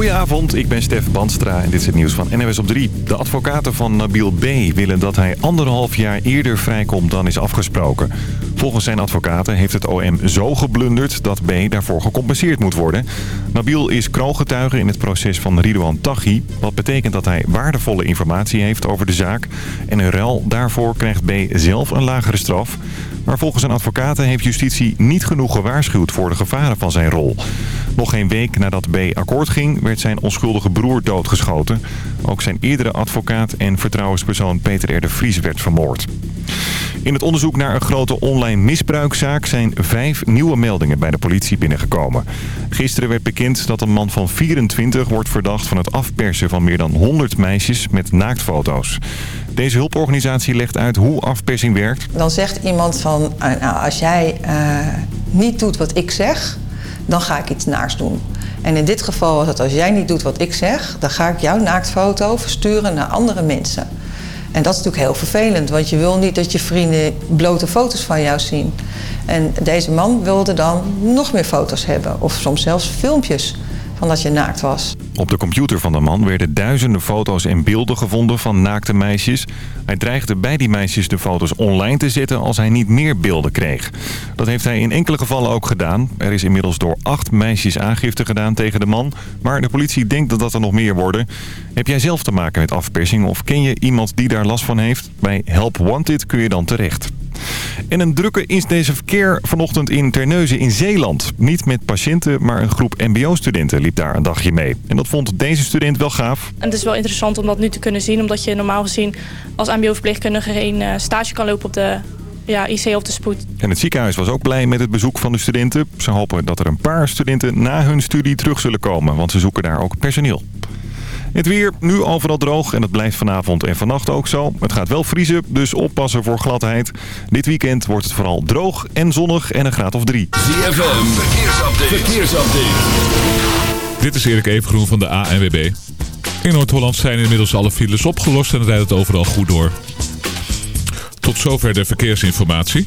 Goedenavond, ik ben Stef Banstra en dit is het nieuws van NWS op 3. De advocaten van Nabil B. willen dat hij anderhalf jaar eerder vrijkomt dan is afgesproken. Volgens zijn advocaten heeft het OM zo geblunderd dat B. daarvoor gecompenseerd moet worden. Nabil is kroongetuige in het proces van Ridouan Taghi. Wat betekent dat hij waardevolle informatie heeft over de zaak. En in ruil daarvoor krijgt B. zelf een lagere straf. Maar volgens zijn advocaten heeft justitie niet genoeg gewaarschuwd voor de gevaren van zijn rol. Nog geen week nadat B. akkoord ging, werd zijn onschuldige broer doodgeschoten. Ook zijn eerdere advocaat en vertrouwenspersoon Peter R. de Vries werd vermoord. In het onderzoek naar een grote online misbruikzaak zijn vijf nieuwe meldingen bij de politie binnengekomen. Gisteren werd bekend dat een man van 24 wordt verdacht van het afpersen van meer dan 100 meisjes met naaktfoto's. Deze hulporganisatie legt uit hoe afpersing werkt. Dan zegt iemand van, nou, als jij uh, niet doet wat ik zeg, dan ga ik iets naars doen. En in dit geval was het, als jij niet doet wat ik zeg, dan ga ik jouw naaktfoto versturen naar andere mensen. En dat is natuurlijk heel vervelend, want je wil niet dat je vrienden blote foto's van jou zien. En deze man wilde dan nog meer foto's hebben, of soms zelfs filmpjes van dat je naakt was. Op de computer van de man werden duizenden foto's en beelden gevonden van naakte meisjes. Hij dreigde bij die meisjes de foto's online te zetten als hij niet meer beelden kreeg. Dat heeft hij in enkele gevallen ook gedaan. Er is inmiddels door acht meisjes aangifte gedaan tegen de man. Maar de politie denkt dat dat er nog meer worden. Heb jij zelf te maken met afpersing of ken je iemand die daar last van heeft? Bij Help Wanted kun je dan terecht. En een drukke is deze verkeer vanochtend in Terneuzen in Zeeland. Niet met patiënten, maar een groep mbo-studenten liep daar een dagje mee. En dat vond deze student wel gaaf. En het is wel interessant om dat nu te kunnen zien. Omdat je normaal gezien als mbo-verpleegkundige geen eh, stage kan lopen op de ja, IC of de spoed. En het ziekenhuis was ook blij met het bezoek van de studenten. Ze hopen dat er een paar studenten na hun studie terug zullen komen. Want ze zoeken daar ook personeel. Het weer nu overal droog en het blijft vanavond en vannacht ook zo. Het gaat wel vriezen, dus oppassen voor gladheid. Dit weekend wordt het vooral droog en zonnig en een graad of drie. ZFM, verkeersupdate. verkeersupdate. Dit is Erik Evengroen van de ANWB. In Noord-Holland zijn inmiddels alle files opgelost en rijdt het overal goed door. Tot zover de verkeersinformatie.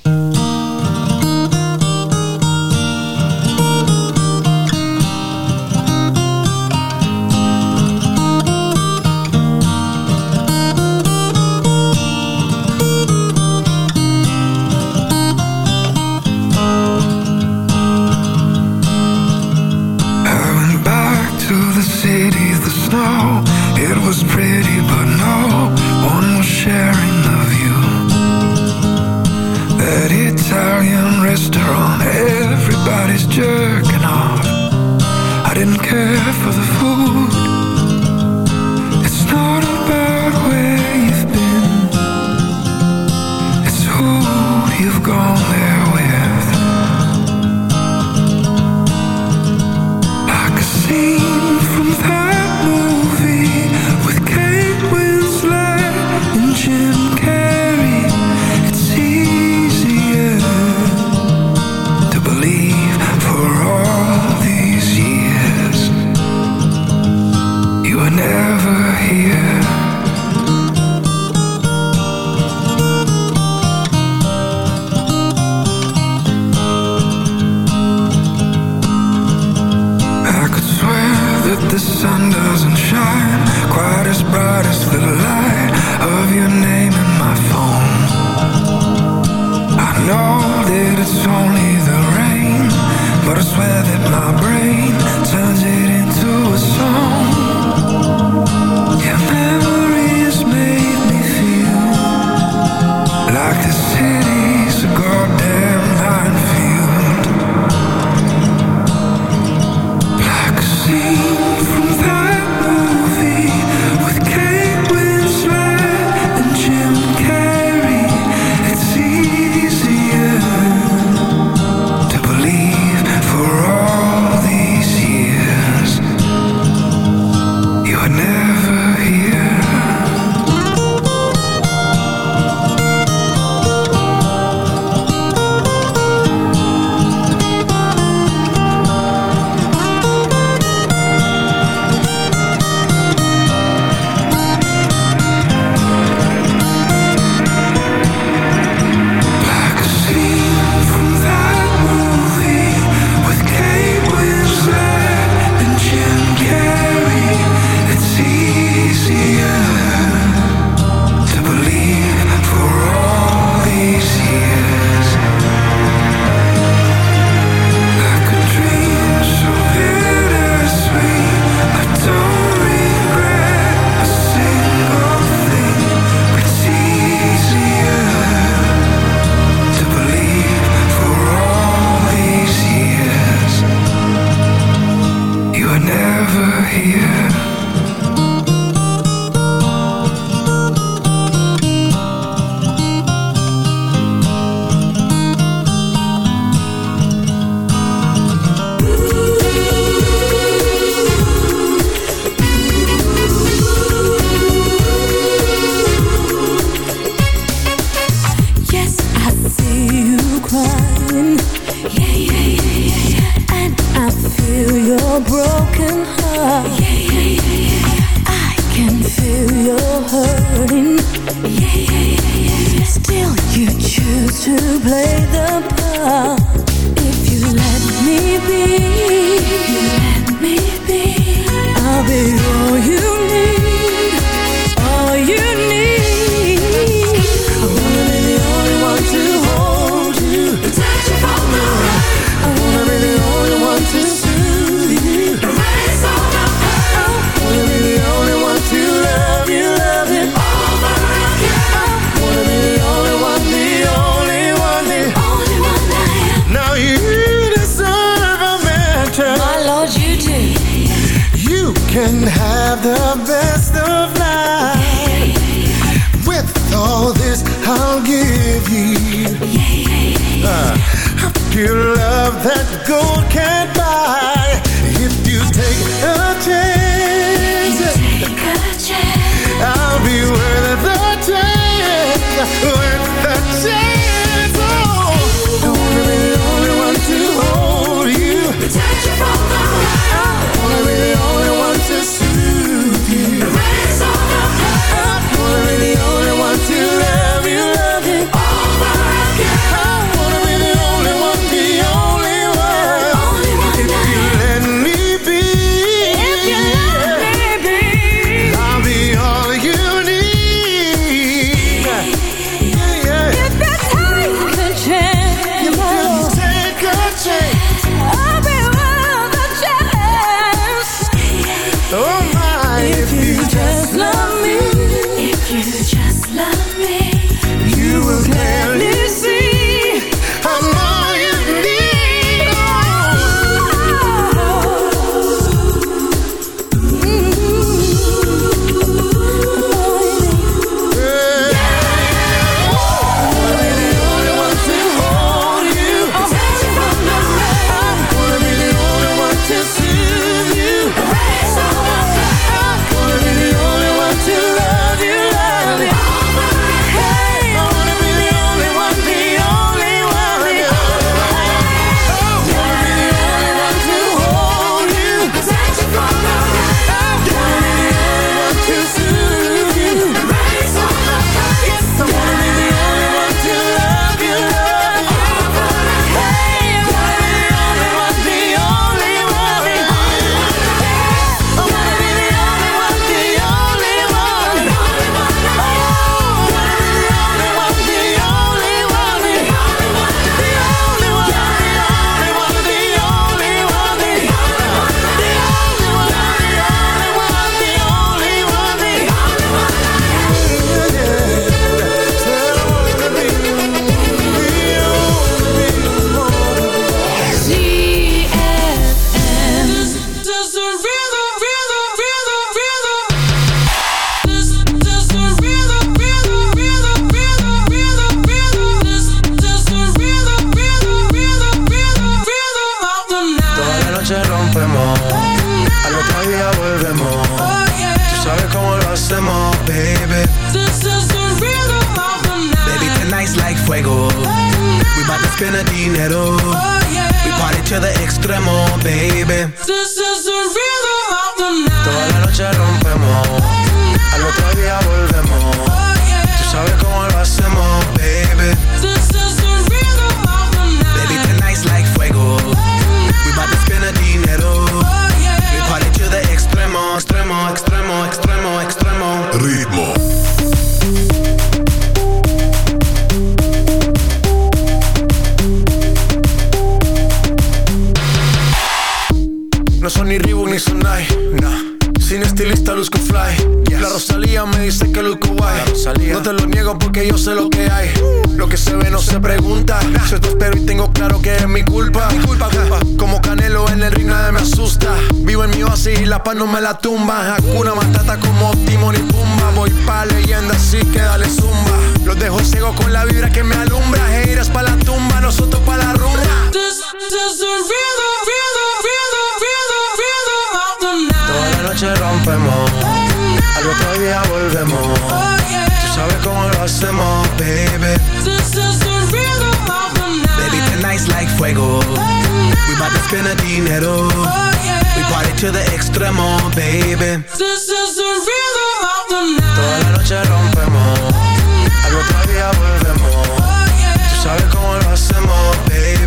that goes Con la vibra que me alumbra. Pa' la tumba, nosotros pa' la rumba. This. Toda la noche rompemos. Al otro día volvemos. Tú sabes cómo lo hacemos, baby. Is the rhythm of. Baby, tonight's like fuego. We bout to spend the dinero. Oh, yeah. We party to the extremo, baby. This is the rhythm of the night. Toda la noche rompemos. ya volvemos. Oh, yeah. Tú sabes cómo lo hacemos, baby.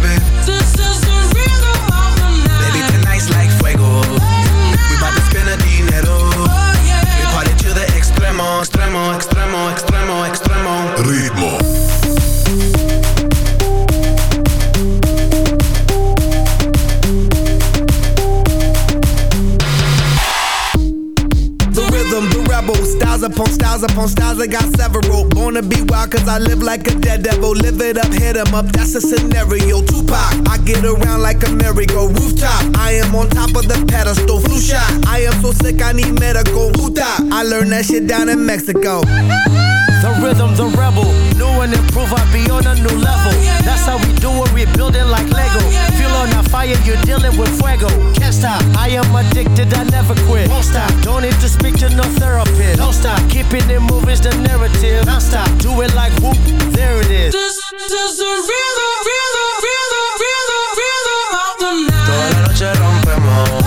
Upon styles upon styles, I got several. Born to be wild, cause I live like a dead devil. Live it up, hit 'em up, that's a scenario. Tupac, I get around like a merry-go rooftop. I am on top of the pedestal, flu shot. I am so sick, I need medical. Puta, I learned that shit down in Mexico. The rhythm, the rebel. New and improve, I be on a new level. That's how we do it, we build it like Lego. Feel on a fire, you're dealing with fuego. Can't stop, I am addicted, I never quit. Won't stop, don't need to speak to no therapist. Don't stop, keeping it moving's the narrative. Non stop, do it like whoop, there it is. This, this the rhythm, rhythm, rhythm, rhythm, rhythm of the night. Toda la noche rompemos,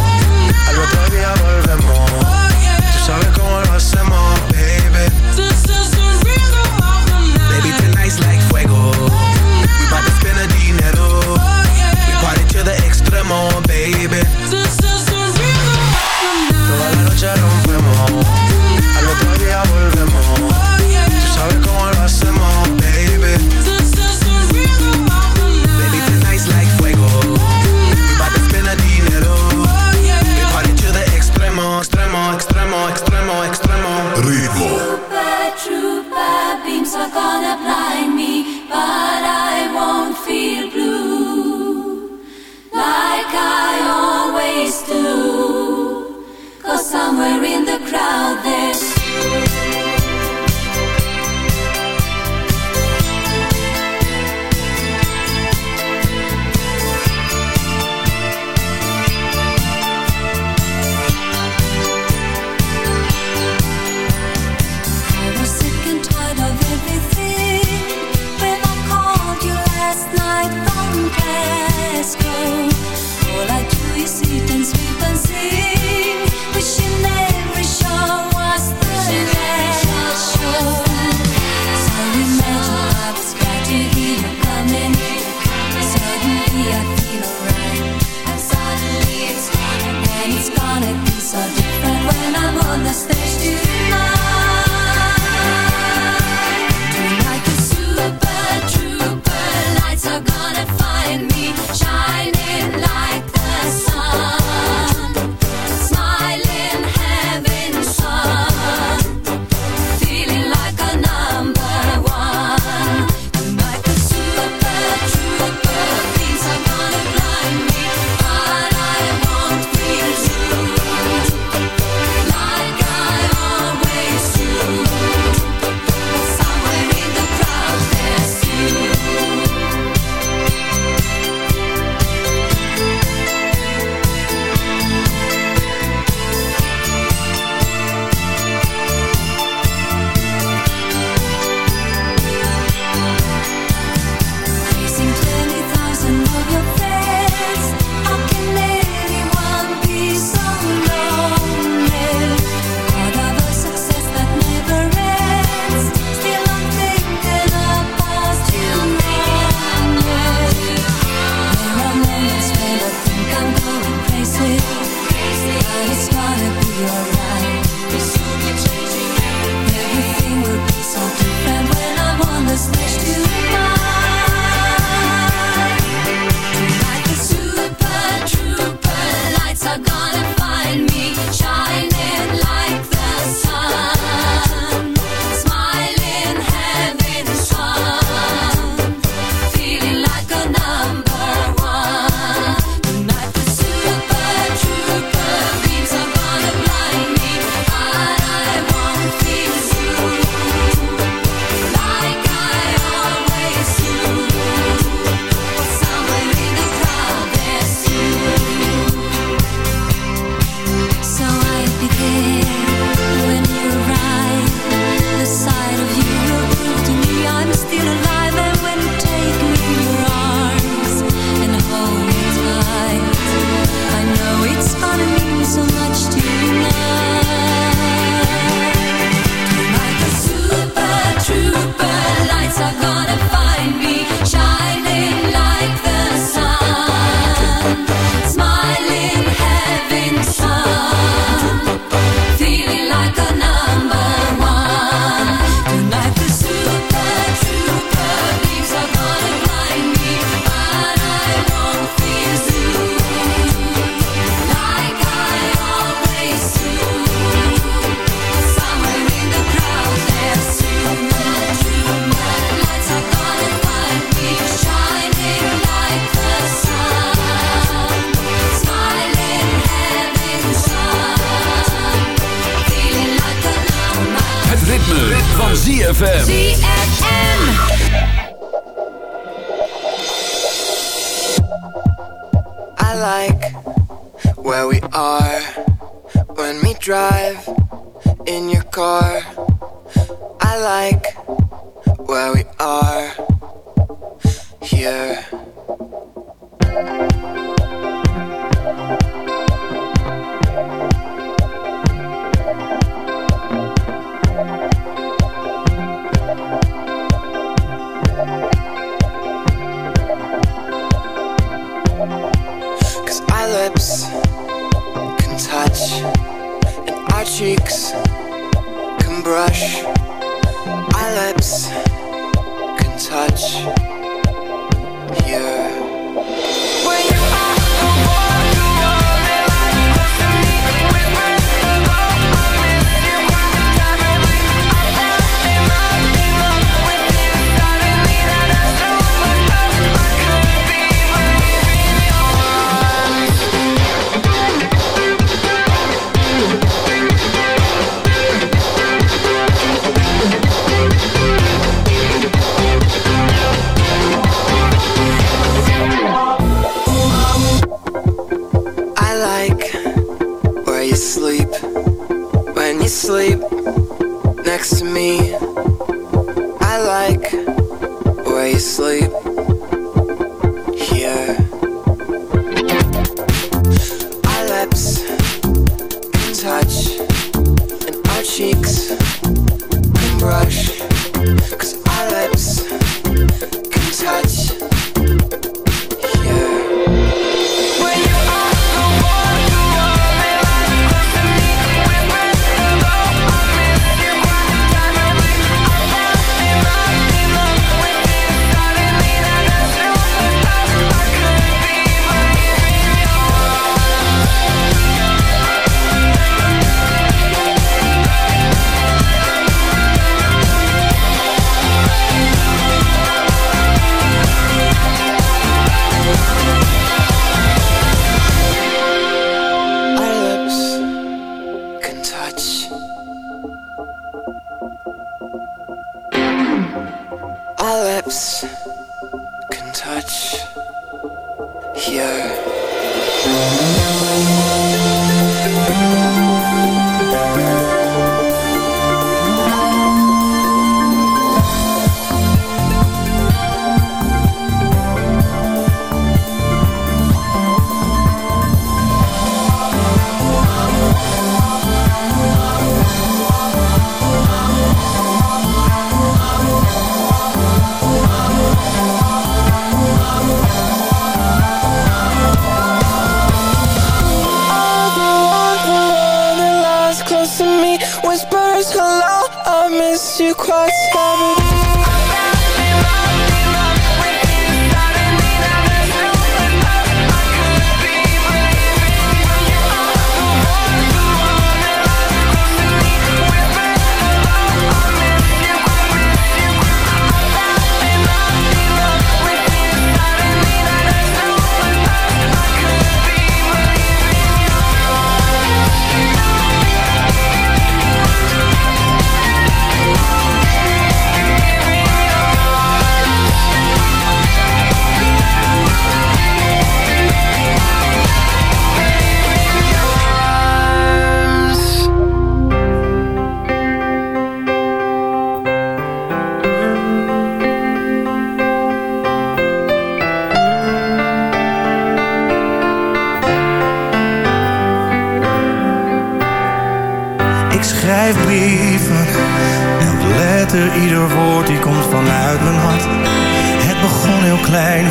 Whispers hello, I miss you, cross heaven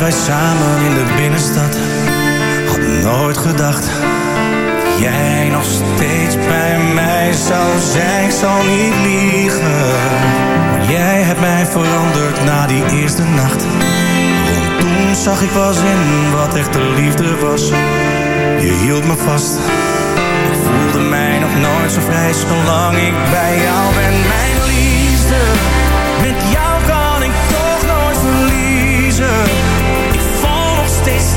wij samen in de binnenstad. Had nooit gedacht jij nog steeds bij mij zou zijn. Zal niet liegen. Jij hebt mij veranderd na die eerste nacht. Want toen zag ik was in wat echte liefde was. Je hield me vast. Ik voelde mij nog nooit zo vrij zolang ik bij jou ben. Mijn liefde Stay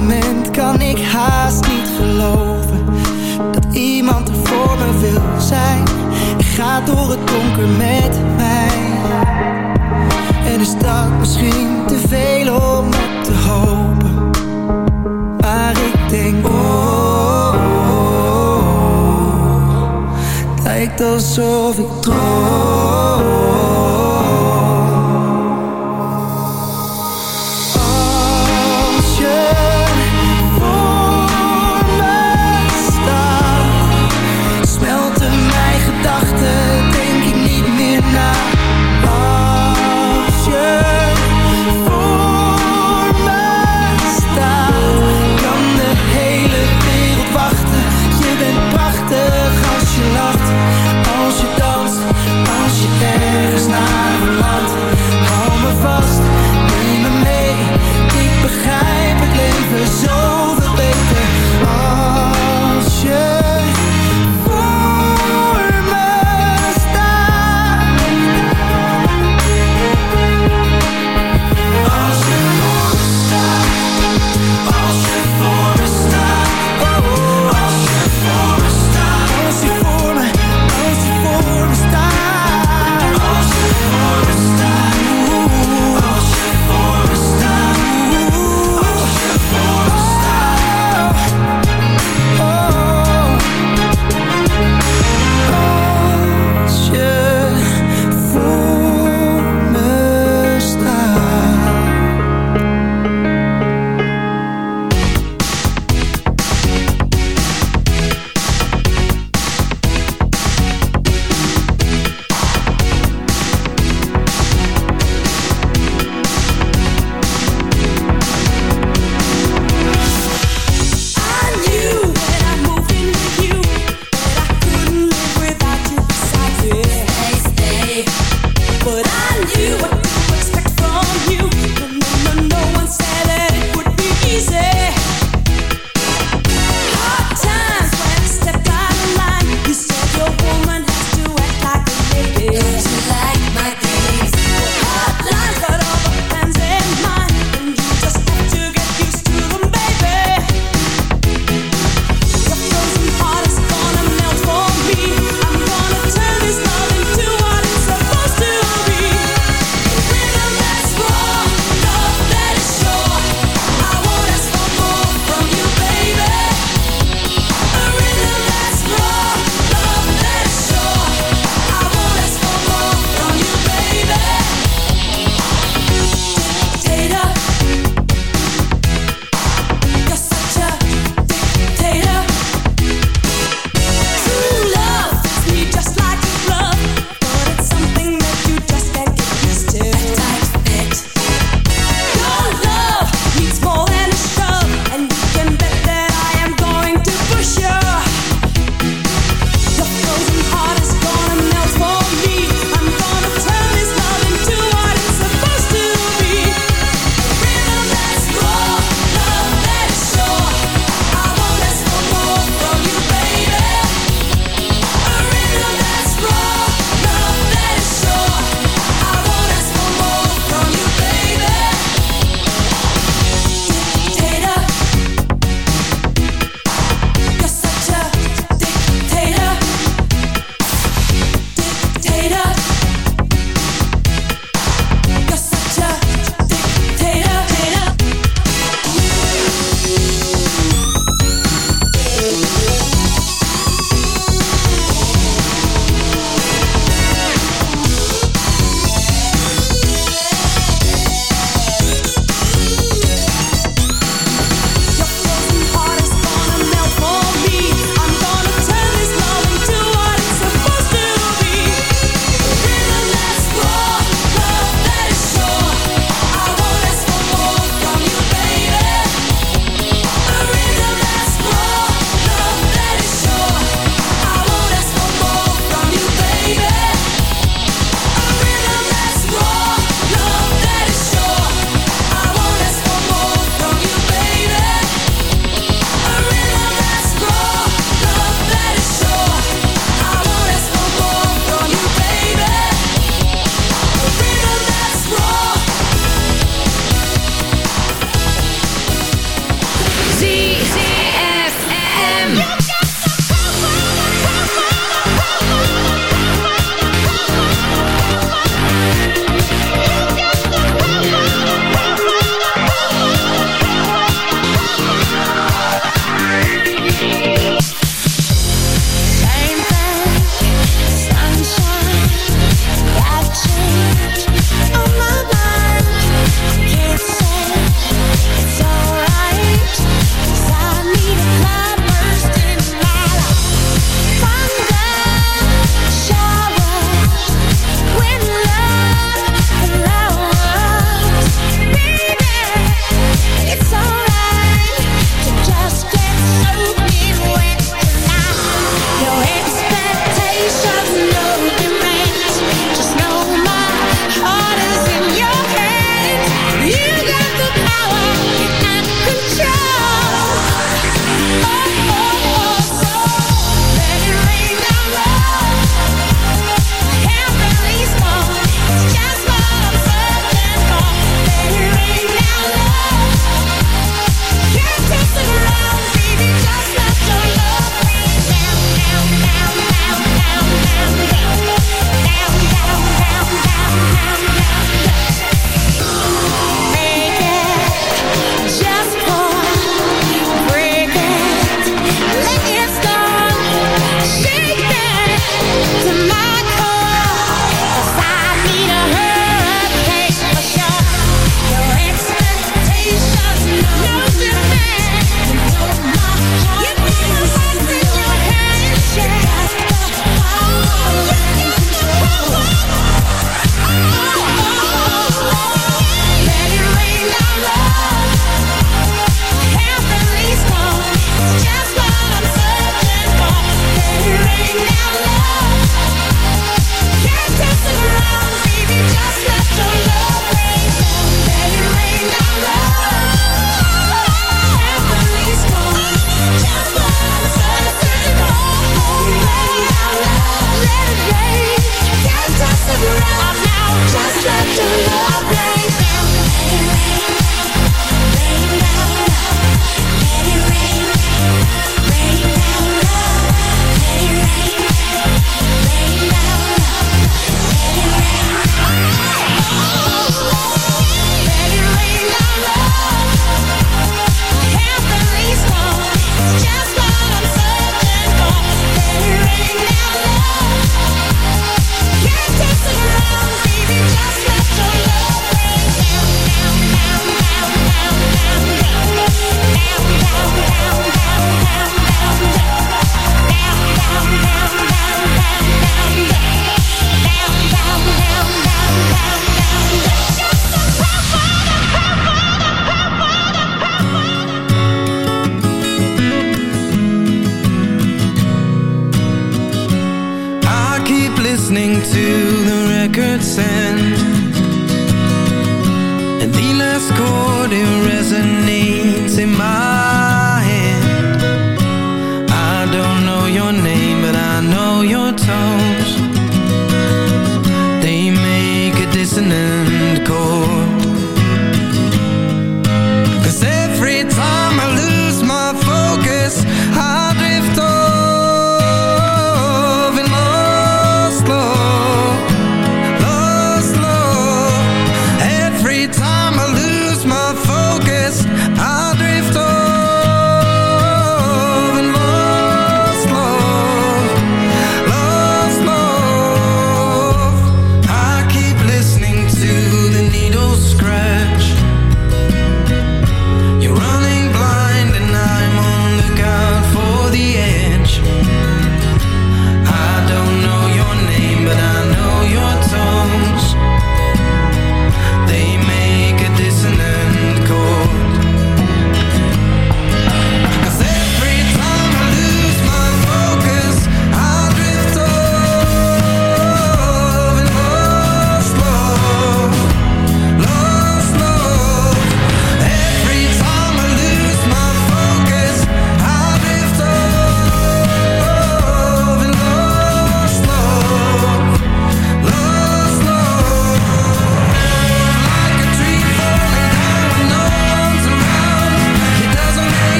Moment kan ik haast niet geloven dat iemand er voor me wil zijn. En gaat door het donker met mij. En is dat misschien te veel om op te hopen? Maar ik denk, oh, oh, oh lijkt alsof ik droom.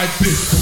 like this.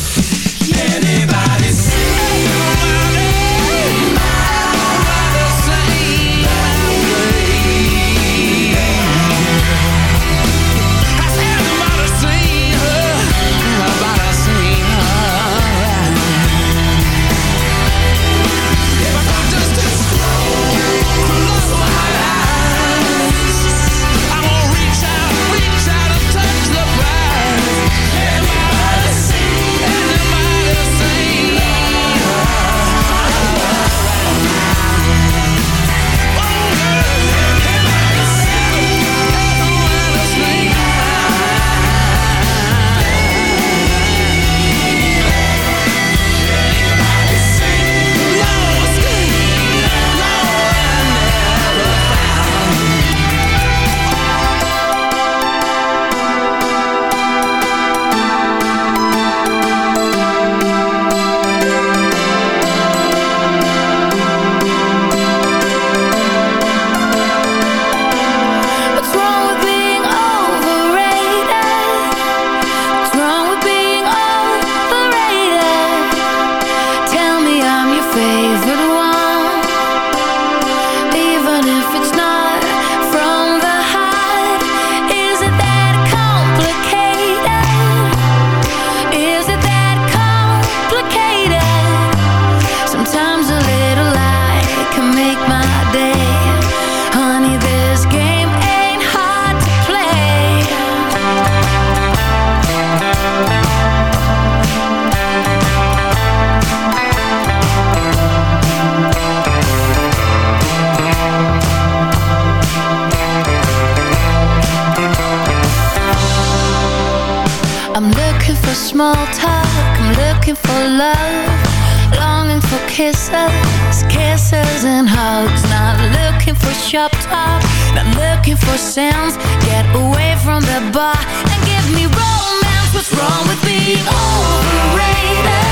kisses, kisses and hugs. Not looking for shop talk, not looking for sounds. Get away from the bar and give me romance. What's wrong with being overrated?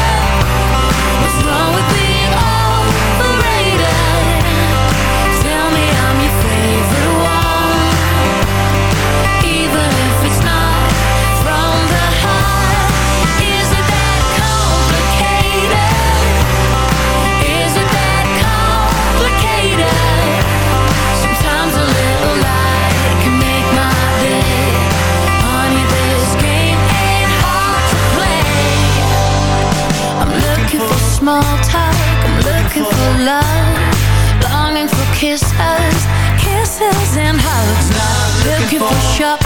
looking for, for.